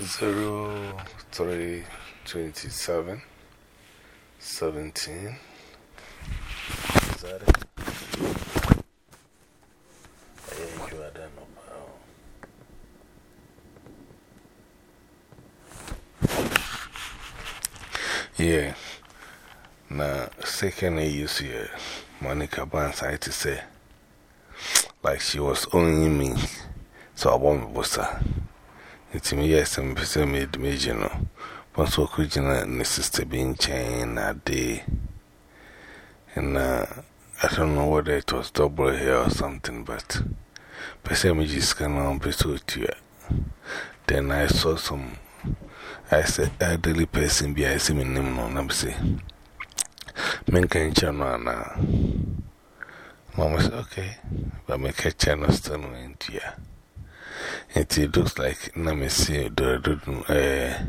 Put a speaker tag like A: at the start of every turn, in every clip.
A: zero three twenty seven seventeen. Is that it? Yeah. Now, second use here, uh, Monica Barnes, I had to say, like she was owning me, so I won't her. It's me, yes, person made me, you know. Once we could, you know, and sister being chained that day. And I don't know whether it was double hair or something, but person me just can on to you. Then I saw some, I said, elderly person be I see me name no, I'm saying. Men can channel now. Mama said, okay, but make a channel still into ya. It looks like Namisi, the eh,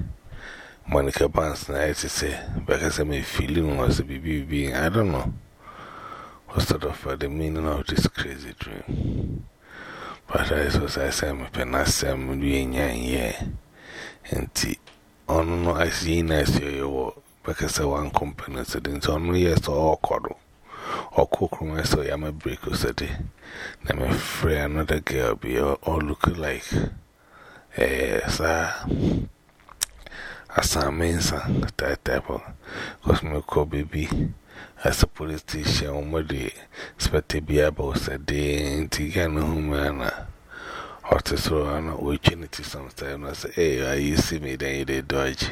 A: Monica eh, Barnes, I say, because I'm feeling was a being, I don't know. What sort of uh, the meaning of this crazy dream? But I was, I say, I'm a penasam. And tea, no, I see nice your because I want company, so then so no yes or cuddle or cook room, so I'm a break or city. My friend, another girl be all looking like eh, sir. As a man, mensa, that type of because my co baby as a police station, what the expected be about said, they Tigana Humana. Or to throw an opportunity sometimes. I say, hey, you see me, then you did dodge.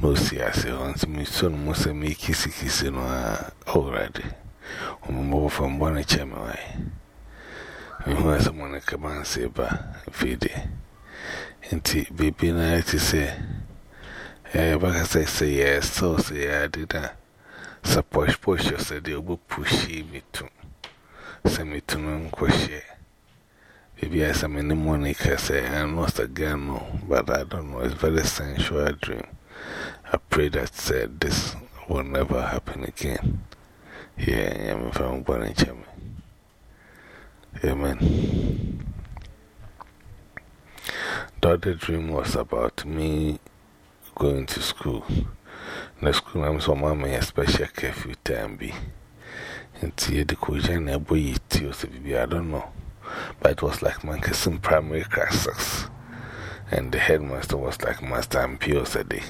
A: No, see, I say, once me soon must me kissy kissy no already. I'm from one know, someone come and say, but feed it. And baby, I to say, eh, but I say, yes, so say, I did that. So push, you said, you will push me to. Send me to no question. Maybe I some in the morning, I I'm not a girl, but I don't know. It's very sensual dream. I pray that said this will never happen again. If I'm in Chama. Amen. The dream was about me going to school. The school, I'm so mamma, a special curfew time be. And see the Kujan, a boy, I don't know. But it was like Manchester primary class And the headmaster was like Master and Pio Sade.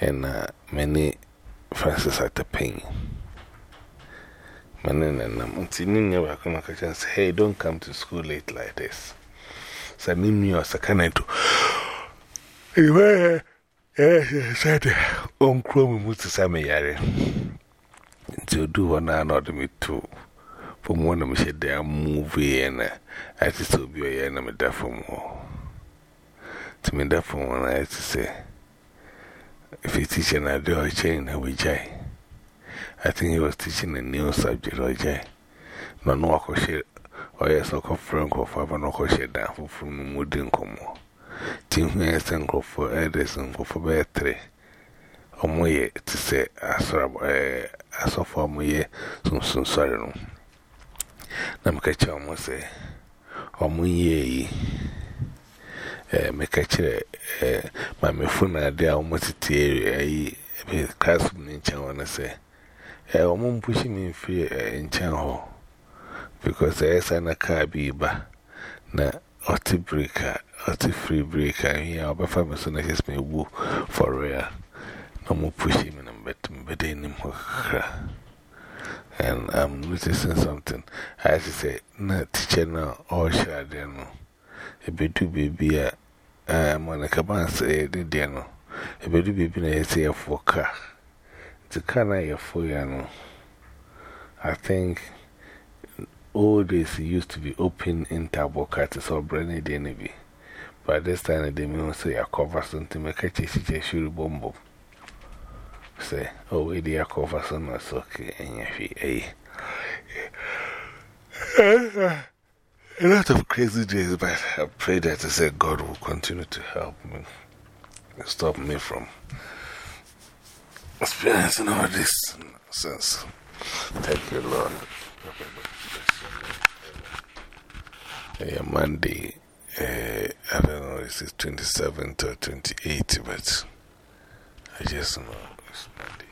A: And uh, many Francis at the pain. Manin and I'm seeing you back on a say, Hey, don't come to school late like this. So, Nimi or Sakanato. Anyway, eh, yes, said, On Chrome, Mutu Sammy Yari. To do one another me too. From one of me, said, They are moving, and I just will be a enemy there for more. To me, that from one I had to say, if you teach an idea chain, I will jay. I think he was teaching a new subject or jay. No, no, I share, or yes, or frank or father, no, share down from the wooden como. Tim has and go for Edis and go for better. Or more to say, as of for me, some soon sorry. Na mkacha omo se omo ye eh mekacha eh ma mefuna ade a omo tete area yi eh omo mpushi me free eh ncha ho because eh sa na car bi ba na oti breaker oti free breaker here obefa me so na just me wu for real no mo pushi me na betum bede ni mo kra and I'm noticing something. I have to say, no teacher now, all share there no. A bit too baby, I'm on a cabin say, did there no. A bit too baby, I say a for car. The car I have for you know. I think all this used to be open in Tabo Catis or Brenny Deneby. But this time they may say a cover something, make a chase, should bomb say, oh, we dear cover some that's okay, and if a lot of crazy days, but I pray that I say God will continue to help me, stop me from experiencing all this nonsense. Thank you, Lord. Yeah, Monday, eh, I don't know, somebody says 27th or 28th, but I just know it's Monday.